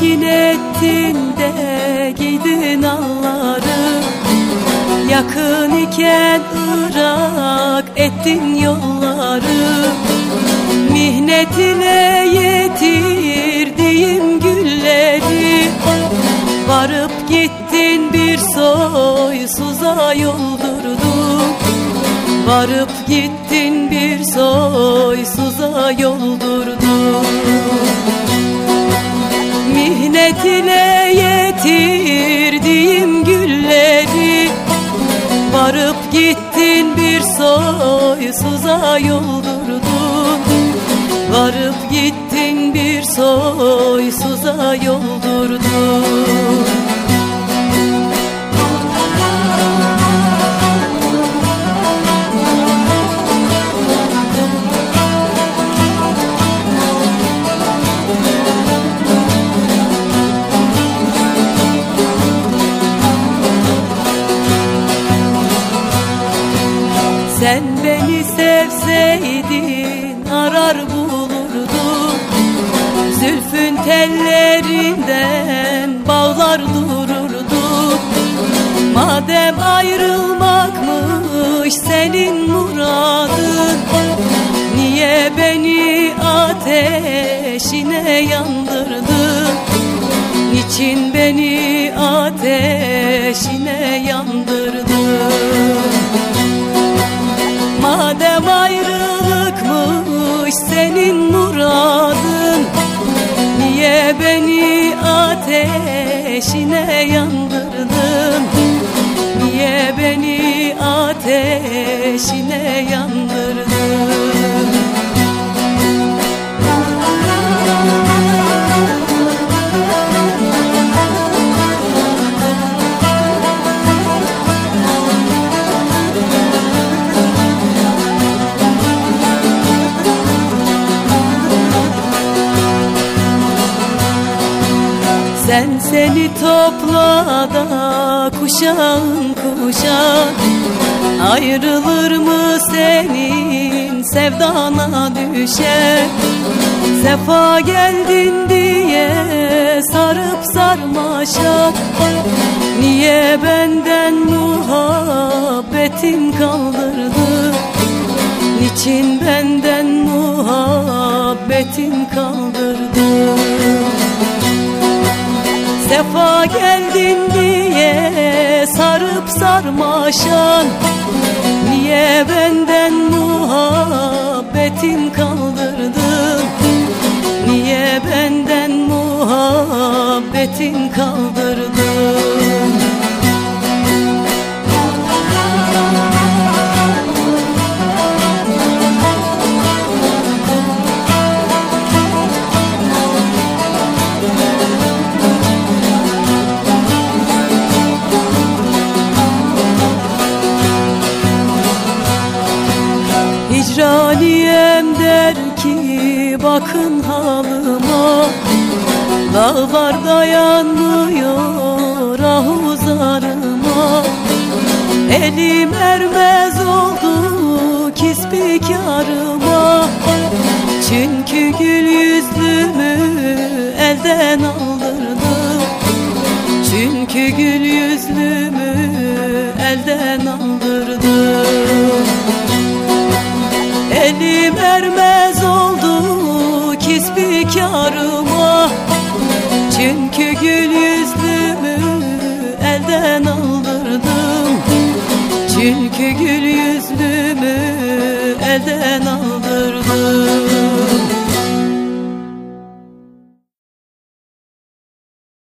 gittin de giydin alları Yakın iken Irak ettin yolları. Mihnet ile yetirdiğim gülleri. Varıp gittin bir soysuza yoldurdun Varıp gittin bir soysuza yoldurdun Mihnet ile yetirdiğim gülleri Varıp gittin bir soysuza yoldurdun Varıp gittin bir soysuza yoldurdun Sen beni sevseydin arar bulurdum. Zülfün tellerinden bağlar dururdum. Madem ayrılmakmış senin muradın Niye beni ateşine yandırdın? Niçin beni ateşine yandırdın ateşine yandırdın. Niye beni ateşine yandırdın Sen seni topla da kuşağın kuşak Ayrılır mı senin sevdana düşer Sefa geldin diye sarıp sarmaşak Niye benden muhabbetin kaldırdı? Niçin benden muhabbetin kaldırdı Sefa geldin diye sarıp sarmaşan Niye benden muhabbetin kaldırdın Niye benden muhabbetin kaldırdın Hicraniyem der ki bakın halıma Dağlar dayanmıyor ahuzarıma Elim ermez oldu kisbikarıma Çünkü gül yüzlümü elden aldırdım Çünkü gül yüzlümü elden aldırdım Elim ermez oldu kisbikarıma Çünkü gül yüzlümü elden aldırdım. Çünkü gül yüzlümü elden